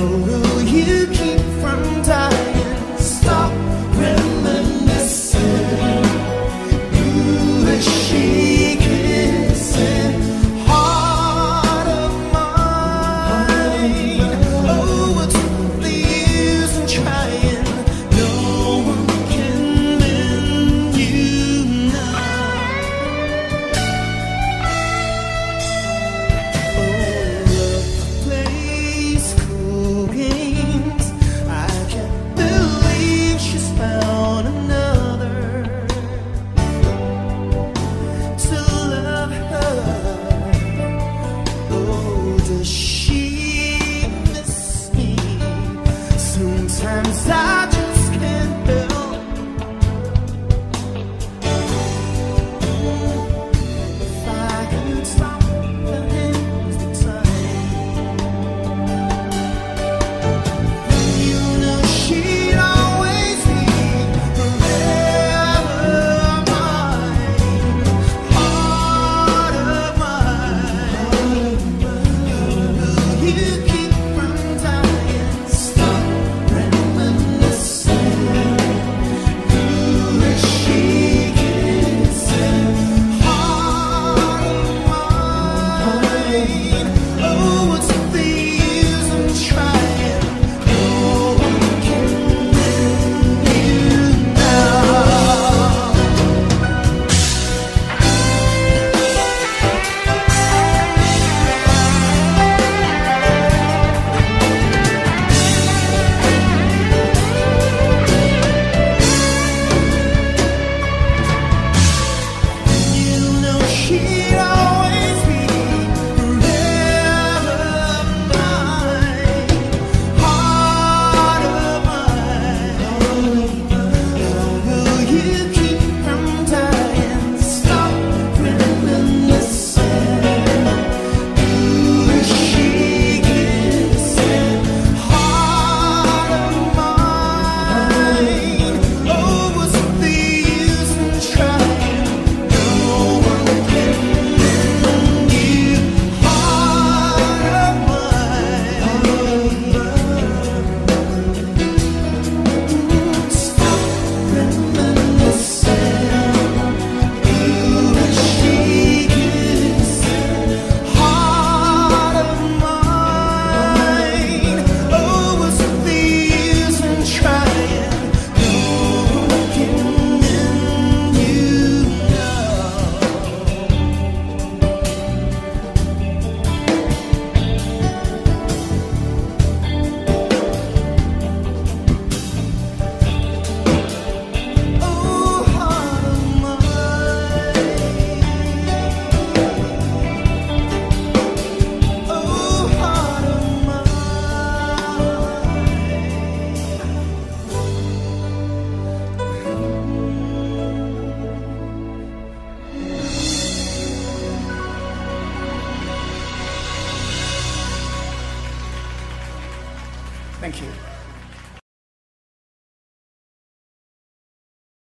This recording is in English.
will